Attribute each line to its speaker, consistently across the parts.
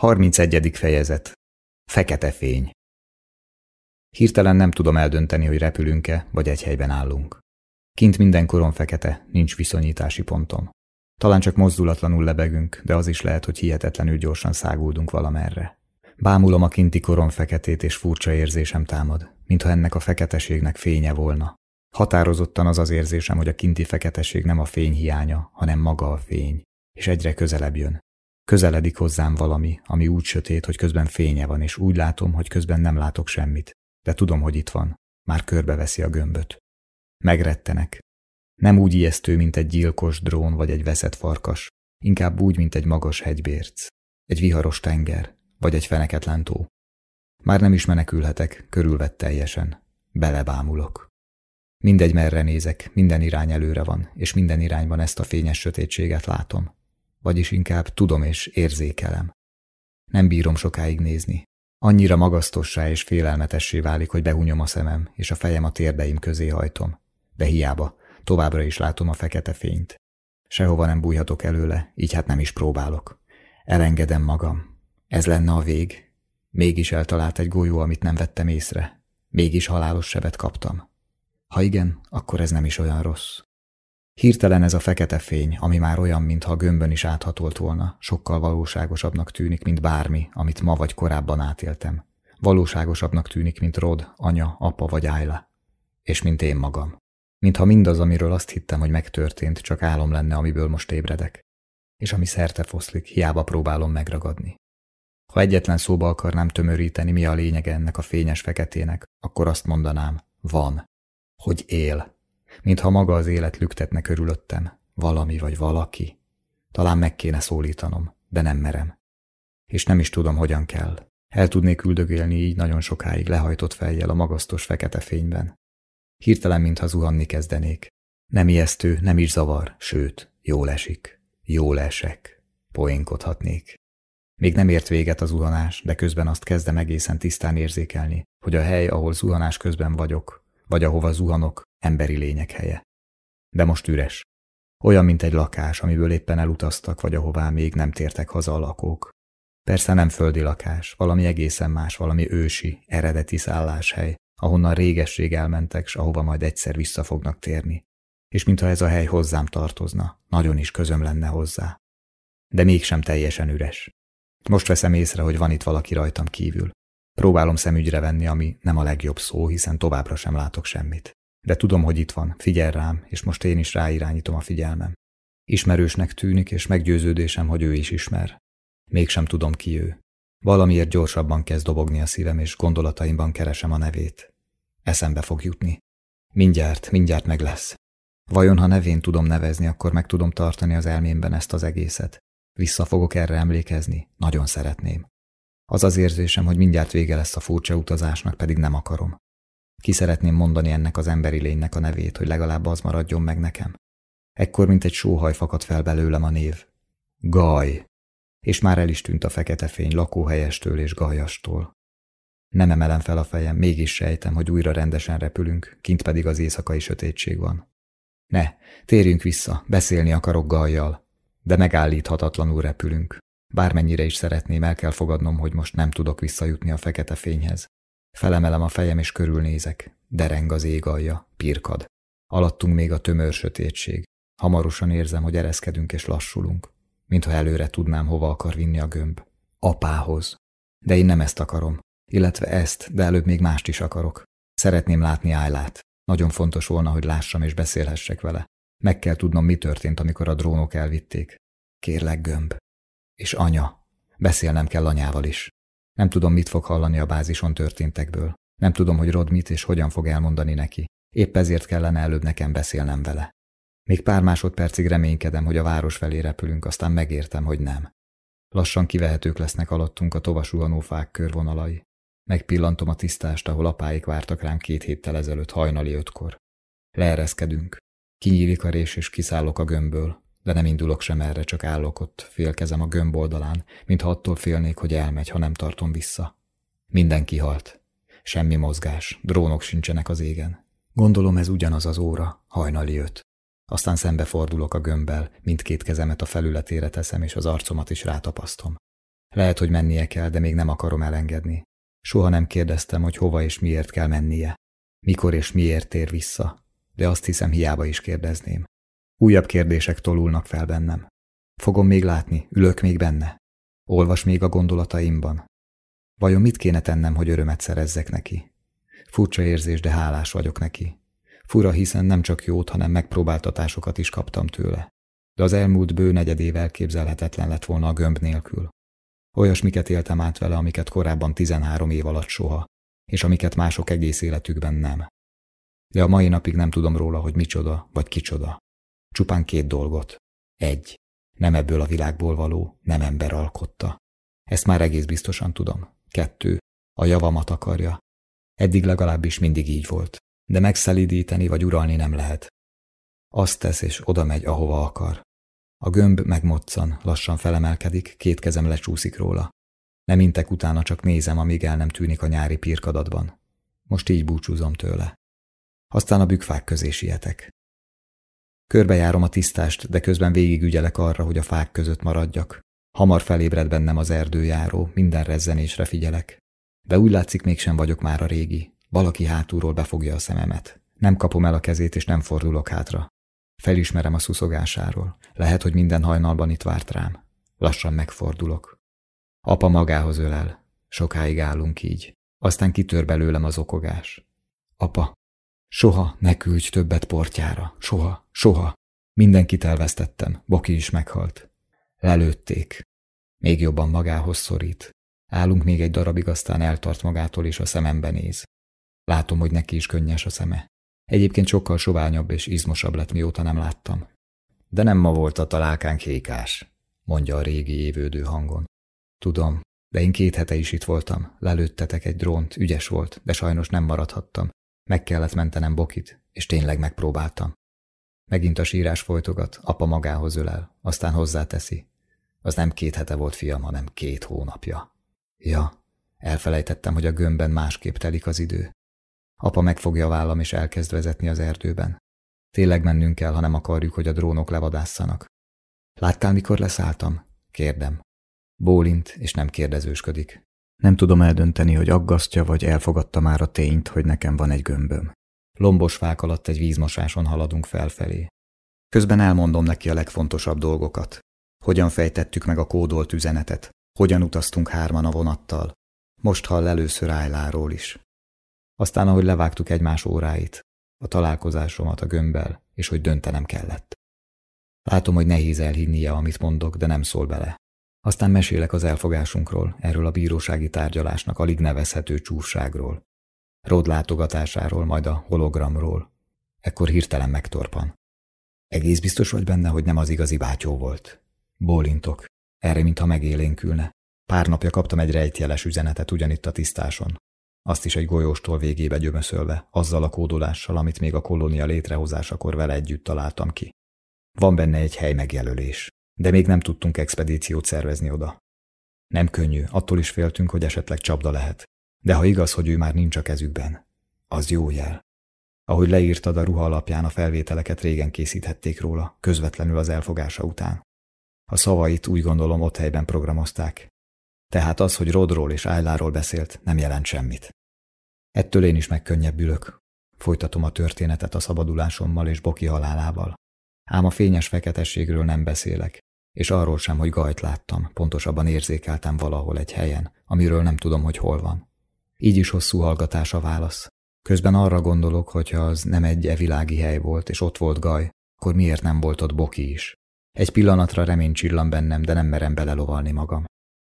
Speaker 1: 31. fejezet Fekete fény Hirtelen nem tudom eldönteni, hogy repülünk-e, vagy egy helyben állunk. Kint minden koron fekete, nincs viszonyítási pontom. Talán csak mozdulatlanul lebegünk, de az is lehet, hogy hihetetlenül gyorsan száguldunk valamerre. Bámulom a kinti koron feketét, és furcsa érzésem támad, mintha ennek a feketeségnek fénye volna. Határozottan az az érzésem, hogy a kinti feketeség nem a fény hiánya, hanem maga a fény, és egyre közelebb jön, Közeledik hozzám valami, ami úgy sötét, hogy közben fénye van, és úgy látom, hogy közben nem látok semmit. De tudom, hogy itt van. Már körbeveszi a gömböt. Megrettenek. Nem úgy ijesztő, mint egy gyilkos drón vagy egy veszett farkas, inkább úgy, mint egy magas hegybérc, egy viharos tenger, vagy egy feneketlen tó. Már nem is menekülhetek, körülvett teljesen. Belebámulok. Mindegy merre nézek, minden irány előre van, és minden irányban ezt a fényes sötétséget látom vagyis inkább tudom és érzékelem. Nem bírom sokáig nézni. Annyira magasztossá és félelmetessé válik, hogy behunyom a szemem, és a fejem a térdeim közé hajtom. De hiába, továbbra is látom a fekete fényt. Sehova nem bújhatok előle, így hát nem is próbálok. Elengedem magam. Ez lenne a vég. Mégis eltalált egy golyó, amit nem vettem észre. Mégis halálos sebet kaptam. Ha igen, akkor ez nem is olyan rossz. Hirtelen ez a fekete fény, ami már olyan, mintha a gömbön is áthatolt volna, sokkal valóságosabbnak tűnik, mint bármi, amit ma vagy korábban átéltem. Valóságosabbnak tűnik, mint Rod, anya, apa vagy Ayla. És mint én magam. Mintha mindaz, amiről azt hittem, hogy megtörtént, csak álom lenne, amiből most ébredek. És ami szerte foszlik, hiába próbálom megragadni. Ha egyetlen szóba akarnám tömöríteni, mi a lényege ennek a fényes feketének, akkor azt mondanám, van. Hogy él mintha maga az élet lüktetne körülöttem, valami vagy valaki. Talán meg kéne szólítanom, de nem merem. És nem is tudom, hogyan kell. El tudnék üldögélni így nagyon sokáig lehajtott fejjel a magasztos fekete fényben. Hirtelen, mintha zuhanni kezdenék. Nem ijesztő, nem is zavar, sőt, jól esik. Jól esek. Poénkodhatnék. Még nem ért véget a zuhanás, de közben azt kezdem egészen tisztán érzékelni, hogy a hely, ahol zuhanás közben vagyok, vagy ahova zuhanok, emberi lények helye. De most üres. Olyan, mint egy lakás, amiből éppen elutaztak, vagy ahová még nem tértek haza a lakók. Persze nem földi lakás, valami egészen más, valami ősi, eredeti szálláshely, ahonnan régesség elmentek, s ahova majd egyszer vissza fognak térni. És mintha ez a hely hozzám tartozna, nagyon is közöm lenne hozzá. De mégsem teljesen üres. Most veszem észre, hogy van itt valaki rajtam kívül. Próbálom szemügyre venni, ami nem a legjobb szó, hiszen továbbra sem látok semmit. De tudom, hogy itt van, figyel rám, és most én is ráirányítom a figyelmem. Ismerősnek tűnik, és meggyőződésem, hogy ő is ismer. Mégsem tudom ki ő. Valamiért gyorsabban kezd dobogni a szívem, és gondolataimban keresem a nevét. Eszembe fog jutni. Mindjárt, mindjárt meg lesz. Vajon, ha nevén tudom nevezni, akkor meg tudom tartani az elmémben ezt az egészet? Vissza fogok erre emlékezni? Nagyon szeretném. Az az érzésem, hogy mindjárt vége lesz a furcsa utazásnak, pedig nem akarom. Ki szeretném mondani ennek az emberi lénynek a nevét, hogy legalább az maradjon meg nekem. Ekkor, mint egy sóhaj fakad fel belőlem a név. Gaj! És már el is tűnt a fekete fény lakóhelyestől és gajastól. Nem emelem fel a fejem, mégis sejtem, hogy újra rendesen repülünk, kint pedig az éjszakai sötétség van. Ne, térjünk vissza, beszélni akarok gajjal, de megállíthatatlanul repülünk. Bármennyire is szeretném, el kell fogadnom, hogy most nem tudok visszajutni a fekete fényhez. Felemelem a fejem és körülnézek. Dereng az ég alja, pirkad. Alattunk még a tömör sötétség. Hamarosan érzem, hogy ereszkedünk és lassulunk. Mintha előre tudnám, hova akar vinni a gömb. Apához. De én nem ezt akarom. Illetve ezt, de előbb még mást is akarok. Szeretném látni Ájlát. Nagyon fontos volna, hogy lássam és beszélhessek vele. Meg kell tudnom, mi történt, amikor a drónok elvitték. Kérlek, gömb. És anya. Beszélnem kell anyával is. Nem tudom, mit fog hallani a bázison történtekből. Nem tudom, hogy Rod mit és hogyan fog elmondani neki. Épp ezért kellene előbb nekem beszélnem vele. Még pár másodpercig reménykedem, hogy a város felé repülünk, aztán megértem, hogy nem. Lassan kivehetők lesznek alattunk a tovasuhanó fák körvonalai. Megpillantom a tisztást, ahol apáik vártak rám két héttel ezelőtt hajnali ötkor. Leereszkedünk. Kinyílik a rés, és kiszállok a gömbből de nem indulok sem erre, csak állok ott, félkezem a gömb oldalán, mintha attól félnék, hogy elmegy, ha nem tartom vissza. Mindenki halt. Semmi mozgás, drónok sincsenek az égen. Gondolom ez ugyanaz az óra, hajnali öt. Aztán szembefordulok a gömbbel, mindkét kezemet a felületére teszem, és az arcomat is rátapasztom. Lehet, hogy mennie kell, de még nem akarom elengedni. Soha nem kérdeztem, hogy hova és miért kell mennie. Mikor és miért tér vissza. De azt hiszem, hiába is kérdezném. Újabb kérdések tolulnak fel bennem. Fogom még látni, ülök még benne. Olvas még a gondolataimban. Vajon mit kéne tennem, hogy örömet szerezzek neki? Furcsa érzés, de hálás vagyok neki. Fura, hiszen nem csak jót, hanem megpróbáltatásokat is kaptam tőle. De az elmúlt bő negyedév elképzelhetetlen lett volna a gömb nélkül. Olyasmiket éltem át vele, amiket korábban 13 év alatt soha, és amiket mások egész életükben nem. De a mai napig nem tudom róla, hogy micsoda vagy kicsoda. Csupán két dolgot. Egy. Nem ebből a világból való, nem ember alkotta. Ezt már egész biztosan tudom. Kettő. A javamat akarja. Eddig legalábbis mindig így volt. De megszelidíteni vagy uralni nem lehet. Azt tesz és oda megy, ahova akar. A gömb megmoccan, lassan felemelkedik, két kezem lecsúszik róla. Nem intek utána, csak nézem, amíg el nem tűnik a nyári pirkadatban. Most így búcsúzom tőle. Aztán a bükfák közé sietek. Körbejárom a tisztást, de közben végigügyelek arra, hogy a fák között maradjak. Hamar felébred bennem az erdőjáró, minden rezzenésre figyelek. De úgy látszik, mégsem vagyok már a régi. Valaki hátulról befogja a szememet. Nem kapom el a kezét, és nem fordulok hátra. Felismerem a szuszogásáról. Lehet, hogy minden hajnalban itt várt rám. Lassan megfordulok. Apa magához ölel. Sokáig állunk így. Aztán kitör belőlem az okogás. Apa, soha ne küldj többet portjára. Soha, soha. Mindenkit elvesztettem. Boki is meghalt. Lelőtték. Még jobban magához szorít. Állunk még egy darabig, aztán eltart magától, és a szemembe néz. Látom, hogy neki is könnyes a szeme. Egyébként sokkal soványabb és izmosabb lett, mióta nem láttam. De nem ma volt a találkánk hékás, mondja a régi évődő hangon. Tudom, de én két hete is itt voltam. Lelőttetek egy drónt, ügyes volt, de sajnos nem maradhattam. Meg kellett mentenem Bokit, és tényleg megpróbáltam. Megint a sírás folytogat, apa magához ölel, aztán hozzáteszi. Az nem két hete volt, fiam, hanem két hónapja. Ja, elfelejtettem, hogy a gömbben másképp telik az idő. Apa megfogja a vállam és elkezd vezetni az erdőben. Tényleg mennünk kell, ha nem akarjuk, hogy a drónok levadásszanak. Láttál, mikor leszálltam? Kérdem. Bólint, és nem kérdezősködik. Nem tudom eldönteni, hogy aggasztja, vagy elfogadta már a tényt, hogy nekem van egy gömböm. Lombos fák alatt egy vízmosáson haladunk felfelé. Közben elmondom neki a legfontosabb dolgokat. Hogyan fejtettük meg a kódolt üzenetet, hogyan utaztunk hárman a vonattal. Most hall először Ájláról is. Aztán, ahogy levágtuk egymás óráit, a találkozásomat a gömbbel, és hogy döntenem kellett. Látom, hogy nehéz elhinnie, amit mondok, de nem szól bele. Aztán mesélek az elfogásunkról, erről a bírósági tárgyalásnak alig nevezhető csúrságról. Rod látogatásáról, majd a hologramról. Ekkor hirtelen megtorpan. Egész biztos vagy benne, hogy nem az igazi bátyó volt. Bólintok. Erre, mintha megélénkülne. Pár napja kaptam egy rejtjeles üzenetet ugyanitt a tisztáson. Azt is egy golyóstól végébe gyömöszölve, azzal a kódolással, amit még a kolónia létrehozásakor vele együtt találtam ki. Van benne egy hely megjelölés, de még nem tudtunk expedíciót szervezni oda. Nem könnyű, attól is féltünk, hogy esetleg csapda lehet. De ha igaz, hogy ő már nincs a kezükben, az jó jel. Ahogy leírtad a ruha alapján, a felvételeket régen készíthették róla, közvetlenül az elfogása után. A szavait úgy gondolom ott helyben programozták. Tehát az, hogy Rodról és Ájláról beszélt, nem jelent semmit. Ettől én is megkönnyebbülök. Folytatom a történetet a szabadulásommal és Boki halálával. Ám a fényes feketességről nem beszélek, és arról sem, hogy gajt láttam, pontosabban érzékeltem valahol egy helyen, amiről nem tudom, hogy hol van. Így is hosszú hallgatás a válasz. Közben arra gondolok, hogy ha az nem egy evilági hely volt, és ott volt Gaj, akkor miért nem volt ott Boki is? Egy pillanatra remény csillan bennem, de nem merem belelovalni magam.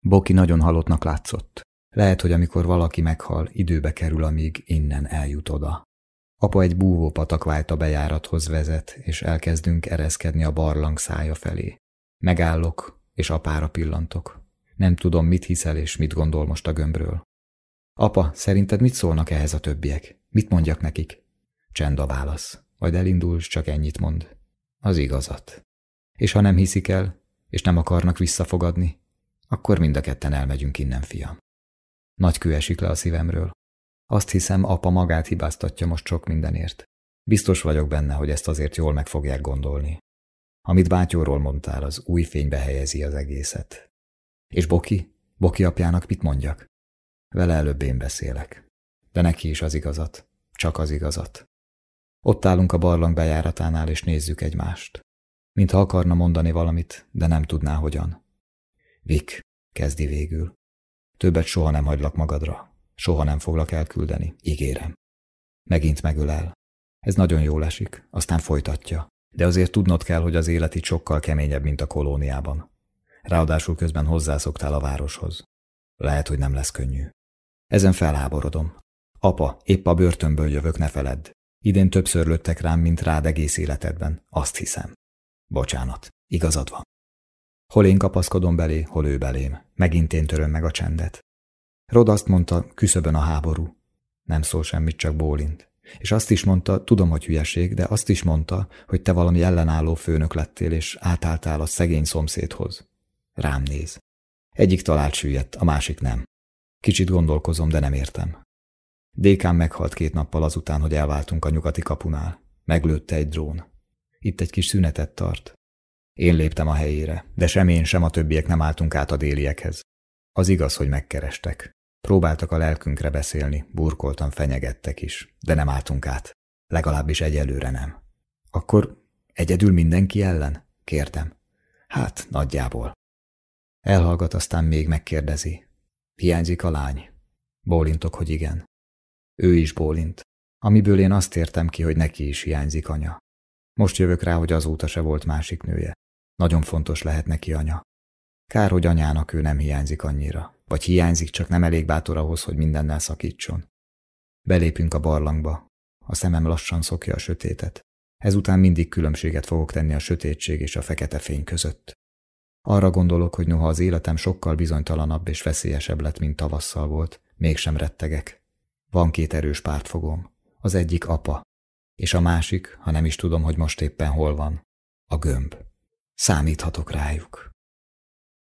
Speaker 1: Boki nagyon halottnak látszott. Lehet, hogy amikor valaki meghal, időbe kerül, amíg innen eljut oda. Apa egy búvó patakvájt a bejárathoz vezet, és elkezdünk ereszkedni a barlang szája felé. Megállok, és apára pillantok. Nem tudom, mit hiszel és mit gondol most a gömbről. Apa, szerinted mit szólnak ehhez a többiek? Mit mondjak nekik? Csend a válasz. Majd elindul, csak ennyit mond. Az igazat. És ha nem hiszik el, és nem akarnak visszafogadni, akkor mind a ketten elmegyünk innen, fiam. Nagy kő esik le a szívemről. Azt hiszem, apa magát hibáztatja most sok mindenért. Biztos vagyok benne, hogy ezt azért jól meg fogják gondolni. Amit bátyóról mondtál, az új fénybe helyezi az egészet. És Boki? Boki apjának mit mondjak? Vele előbb én beszélek. De neki is az igazat. Csak az igazat. Ott állunk a barlang bejáratánál, és nézzük egymást. Mintha akarna mondani valamit, de nem tudná hogyan. Vik, kezdi végül. Többet soha nem hagylak magadra. Soha nem foglak elküldeni, ígérem. Megint megölel. Ez nagyon jól esik, aztán folytatja. De azért tudnod kell, hogy az élet itt sokkal keményebb, mint a kolóniában. Ráadásul közben hozzászoktál a városhoz. Lehet, hogy nem lesz könnyű. Ezen felháborodom. Apa, épp a börtönből jövök, ne feledd. Idén többször lőttek rám, mint rád egész életedben. Azt hiszem. Bocsánat, igazad van. Hol én kapaszkodom belé, hol ő belém. Megint én töröm meg a csendet. Rod azt mondta, küszöbön a háború. Nem szól semmit, csak bólint. És azt is mondta, tudom, hogy hülyeség, de azt is mondta, hogy te valami ellenálló főnök lettél, és átálltál a szegény szomszédhoz. Rám néz. Egyik talált süllyedt, a másik nem. Kicsit gondolkozom, de nem értem. Dékán meghalt két nappal azután, hogy elváltunk a nyugati kapunál. Meglőtte egy drón. Itt egy kis szünetet tart. Én léptem a helyére, de sem én, sem a többiek nem álltunk át a déliekhez. Az igaz, hogy megkerestek. Próbáltak a lelkünkre beszélni, burkoltan fenyegettek is, de nem álltunk át. Legalábbis egyelőre nem. Akkor egyedül mindenki ellen? Kérdem. Hát, nagyjából. Elhallgat, aztán még megkérdezi. Hiányzik a lány? Bólintok, hogy igen. Ő is bólint, amiből én azt értem ki, hogy neki is hiányzik anya. Most jövök rá, hogy azóta se volt másik nője. Nagyon fontos lehet neki anya. Kár, hogy anyának ő nem hiányzik annyira. Vagy hiányzik, csak nem elég bátor ahhoz, hogy mindennel szakítson. Belépünk a barlangba. A szemem lassan szokja a sötétet. Ezután mindig különbséget fogok tenni a sötétség és a fekete fény között. Arra gondolok, hogy noha az életem sokkal bizonytalanabb és veszélyesebb lett, mint tavasszal volt, mégsem rettegek. Van két erős pártfogom. Az egyik apa, és a másik, ha nem is tudom, hogy most éppen hol van, a gömb. Számíthatok rájuk.